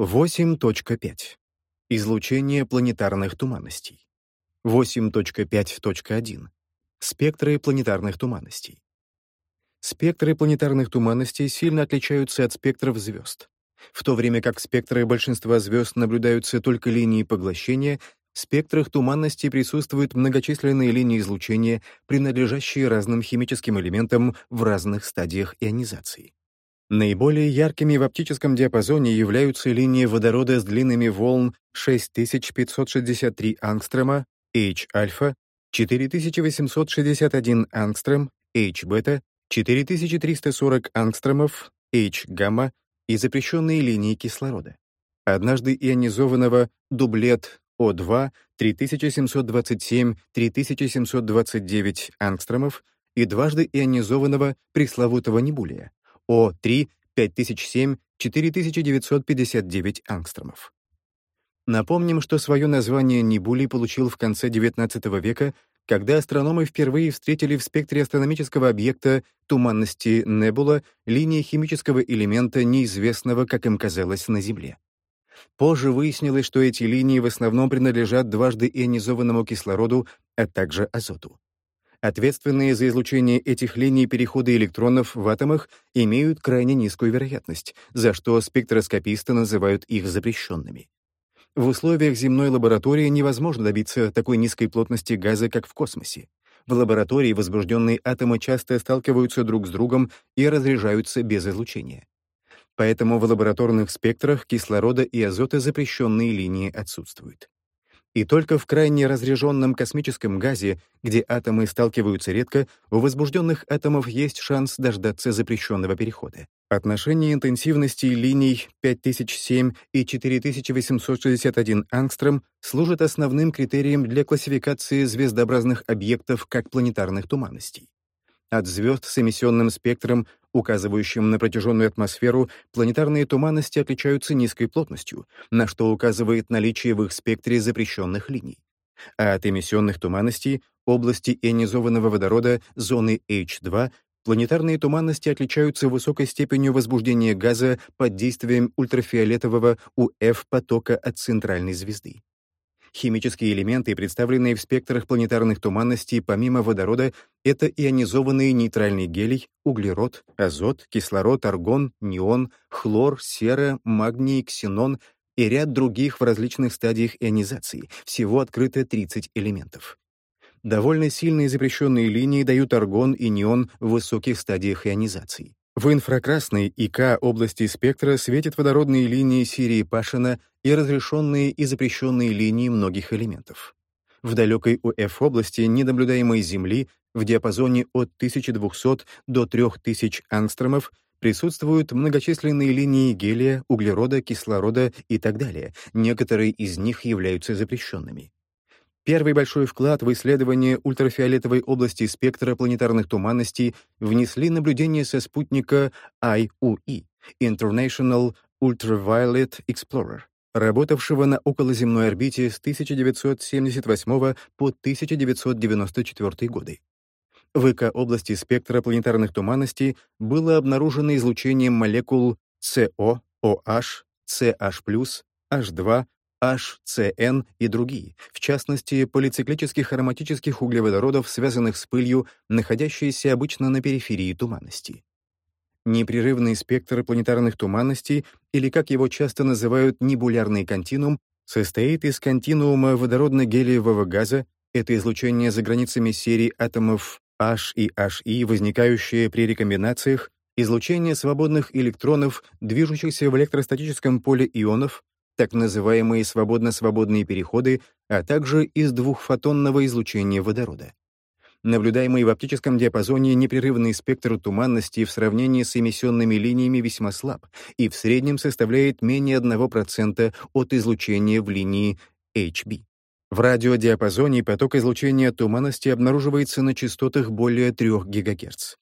8.5. Излучение планетарных туманностей. 8.5.1. Спектры планетарных туманностей. Спектры планетарных туманностей сильно отличаются от спектров звезд. В то время как спектры большинства звезд наблюдаются только линии поглощения, в спектрах туманности присутствуют многочисленные линии излучения, принадлежащие разным химическим элементам в разных стадиях ионизации. Наиболее яркими в оптическом диапазоне являются линии водорода с длинными волн 6563 ангстрома, H-альфа, 4861 ангстром, H-бета, 4340 ангстромов, H-гамма и запрещенные линии кислорода. Однажды ионизованного дублет о2 3727-3729 ангстромов и дважды ионизованного пресловутого небулия О3 5007-4959 ангстромов. Напомним, что свое название Небулий получил в конце XIX века, когда астрономы впервые встретили в спектре астрономического объекта туманности Небула линии химического элемента, неизвестного, как им казалось, на Земле. Позже выяснилось, что эти линии в основном принадлежат дважды ионизованному кислороду, а также азоту. Ответственные за излучение этих линий перехода электронов в атомах имеют крайне низкую вероятность, за что спектроскописты называют их запрещенными. В условиях земной лаборатории невозможно добиться такой низкой плотности газа, как в космосе. В лаборатории возбужденные атомы часто сталкиваются друг с другом и разряжаются без излучения. Поэтому в лабораторных спектрах кислорода и азота запрещенные линии отсутствуют. И только в крайне разряженном космическом газе, где атомы сталкиваются редко, у возбужденных атомов есть шанс дождаться запрещенного перехода. Отношение интенсивности линий 5007 и 4861 ангстром служит основным критерием для классификации звездообразных объектов как планетарных туманностей. От звезд с эмиссионным спектром, указывающим на протяженную атмосферу, планетарные туманности отличаются низкой плотностью, на что указывает наличие в их спектре запрещенных линий. А от эмиссионных туманностей, области ионизованного водорода, зоны H2, планетарные туманности отличаются высокой степенью возбуждения газа под действием ультрафиолетового УФ-потока от центральной звезды. Химические элементы, представленные в спектрах планетарных туманностей помимо водорода, это ионизованный нейтральный гелий, углерод, азот, кислород, аргон, неон, хлор, сера, магний, ксенон и ряд других в различных стадиях ионизации. Всего открыто 30 элементов. Довольно сильные запрещенные линии дают аргон и неон в высоких стадиях ионизации. В инфракрасной ИК области спектра светят водородные линии серии Пашина и разрешенные и запрещенные линии многих элементов. В далекой УФ-области ненаблюдаемой Земли в диапазоне от 1200 до 3000 ангстромов присутствуют многочисленные линии гелия, углерода, кислорода и так далее, некоторые из них являются запрещенными. Первый большой вклад в исследование ультрафиолетовой области спектра планетарных туманностей внесли наблюдения со спутника IUE — International Ultraviolet Explorer, работавшего на околоземной орбите с 1978 по 1994 годы. В ИК-области спектра планетарных туманностей было обнаружено излучение молекул CO, OH, CH+, H2, HCN и другие, в частности, полициклических ароматических углеводородов, связанных с пылью, находящиеся обычно на периферии туманности. Непрерывный спектр планетарных туманностей, или как его часто называют небулярный континуум, состоит из континуума водородно-гелиевого газа, это излучение за границами серии атомов H и HI, возникающее при рекомбинациях, излучение свободных электронов, движущихся в электростатическом поле ионов, так называемые свободно-свободные переходы, а также из двухфотонного излучения водорода. Наблюдаемый в оптическом диапазоне непрерывный спектр туманности в сравнении с эмиссионными линиями весьма слаб и в среднем составляет менее 1% от излучения в линии HB. В радиодиапазоне поток излучения туманности обнаруживается на частотах более 3 ГГц.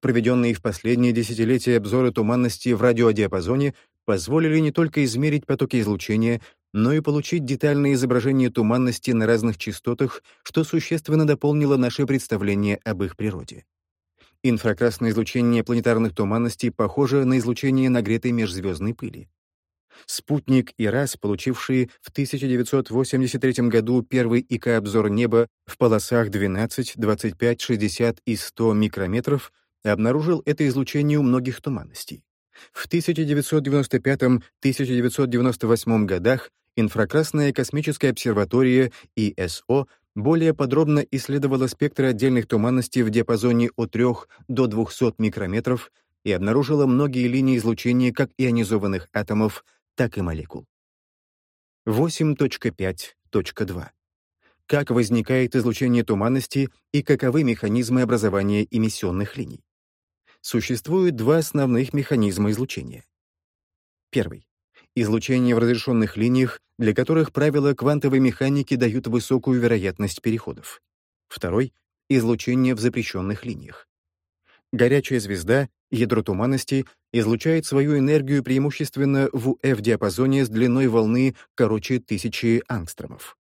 Проведенные в последние десятилетия обзоры туманности в радиодиапазоне позволили не только измерить потоки излучения, но и получить детальное изображение туманности на разных частотах, что существенно дополнило наше представление об их природе. Инфракрасное излучение планетарных туманностей похоже на излучение нагретой межзвездной пыли. Спутник и РАС, получившие в 1983 году первый ИК-обзор неба в полосах 12, 25, 60 и 100 микрометров, обнаружил это излучение у многих туманностей. В 1995-1998 годах инфракрасная космическая обсерватория ИСО более подробно исследовала спектр отдельных туманностей в диапазоне от 3 до 200 микрометров и обнаружила многие линии излучения как ионизованных атомов, так и молекул. 8.5.2. Как возникает излучение туманности и каковы механизмы образования эмиссионных линий? Существует два основных механизма излучения. Первый. Излучение в разрешенных линиях, для которых правила квантовой механики дают высокую вероятность переходов. Второй — излучение в запрещенных линиях. Горячая звезда Ядро туманности излучает свою энергию преимущественно в UF-диапазоне с длиной волны короче тысячи ангстромов.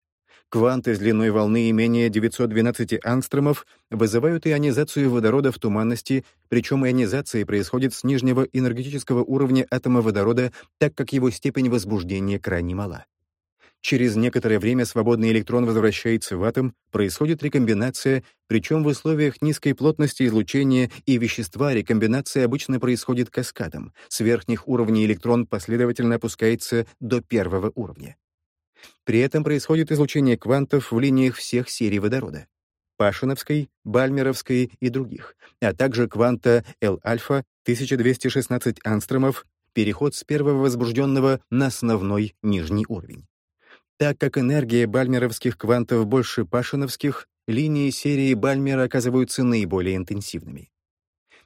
Кванты с длиной волны менее 912 ангстромов вызывают ионизацию водорода в туманности, причем ионизация происходит с нижнего энергетического уровня атома водорода, так как его степень возбуждения крайне мала. Через некоторое время свободный электрон возвращается в атом, происходит рекомбинация, причем в условиях низкой плотности излучения и вещества рекомбинация обычно происходит каскадом. С верхних уровней электрон последовательно опускается до первого уровня. При этом происходит излучение квантов в линиях всех серий водорода. Пашиновской, Бальмеровской и других, а также кванта L-альфа 1216 ангстромов, переход с первого возбужденного на основной нижний уровень. Так как энергия бальмеровских квантов больше пашиновских, линии серии Бальмера оказываются наиболее интенсивными.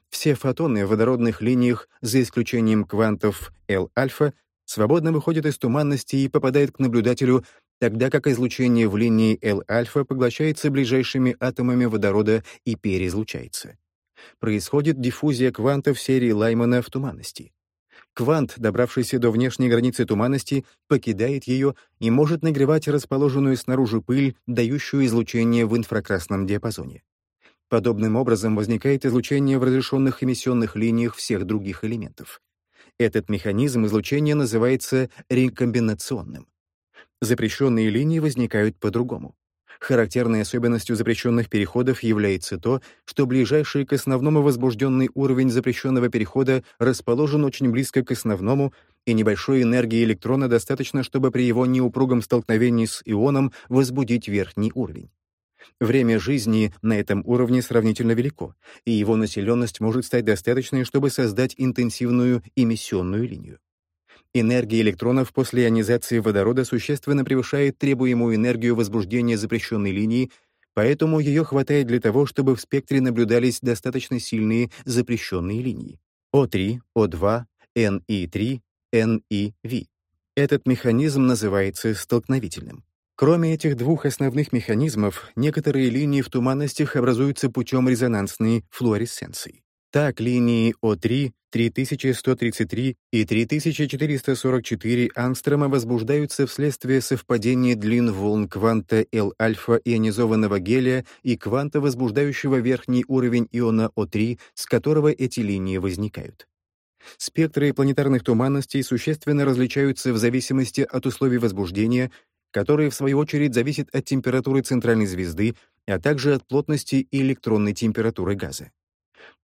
Все фотоны в водородных линиях, за исключением квантов L-альфа, свободно выходят из туманности и попадают к наблюдателю, тогда как излучение в линии L-альфа поглощается ближайшими атомами водорода и переизлучается. Происходит диффузия квантов серии Лаймана в туманности. Квант, добравшийся до внешней границы туманности, покидает ее и может нагревать расположенную снаружи пыль, дающую излучение в инфракрасном диапазоне. Подобным образом возникает излучение в разрешенных эмиссионных линиях всех других элементов. Этот механизм излучения называется рекомбинационным. Запрещенные линии возникают по-другому. Характерной особенностью запрещенных переходов является то, что ближайший к основному возбужденный уровень запрещенного перехода расположен очень близко к основному, и небольшой энергии электрона достаточно, чтобы при его неупругом столкновении с ионом возбудить верхний уровень. Время жизни на этом уровне сравнительно велико, и его населенность может стать достаточной, чтобы создать интенсивную эмиссионную линию. Энергия электронов после ионизации водорода существенно превышает требуемую энергию возбуждения запрещенной линии, поэтому ее хватает для того, чтобы в спектре наблюдались достаточно сильные запрещенные линии. О3, О2, NI3, NIV. Этот механизм называется столкновительным. Кроме этих двух основных механизмов, некоторые линии в туманностях образуются путем резонансной флуоресценции. Так, линии О3, 3133 и 3444 ангстрома возбуждаются вследствие совпадения длин волн кванта L-альфа ионизованного гелия и кванта, возбуждающего верхний уровень иона О3, с которого эти линии возникают. Спектры планетарных туманностей существенно различаются в зависимости от условий возбуждения, которые, в свою очередь, зависят от температуры центральной звезды, а также от плотности и электронной температуры газа.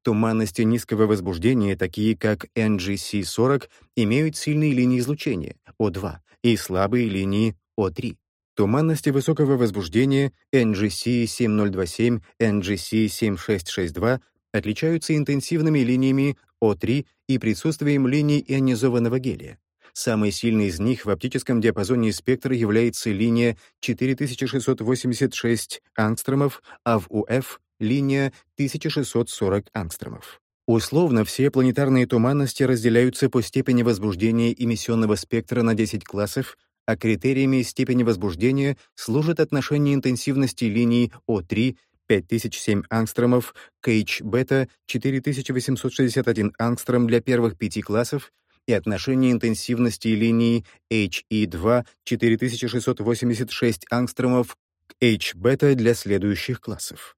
Туманности низкого возбуждения, такие как NGC-40, имеют сильные линии излучения, О2, и слабые линии О3. Туманности высокого возбуждения NGC-7027, NGC-7662 отличаются интенсивными линиями О3 и присутствием линий ионизованного гелия. Самой сильной из них в оптическом диапазоне спектра является линия 4686 ангстромов, а в УФ линия 1640 ангстромов. Условно, все планетарные туманности разделяются по степени возбуждения эмиссионного спектра на 10 классов, а критериями степени возбуждения служат отношение интенсивности линий О3 5007 ангстромов к H-бета 4861 ангстром для первых пяти классов и отношение интенсивности линии HE2 4686 ангстромов к H-бета для следующих классов.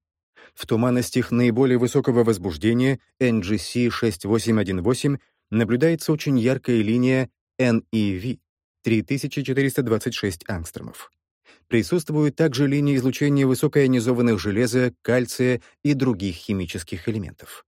В туманностях наиболее высокого возбуждения NGC 6818 наблюдается очень яркая линия NEV. — 3426 ангстромов. Присутствуют также линии излучения высокоионизованных железа, кальция и других химических элементов.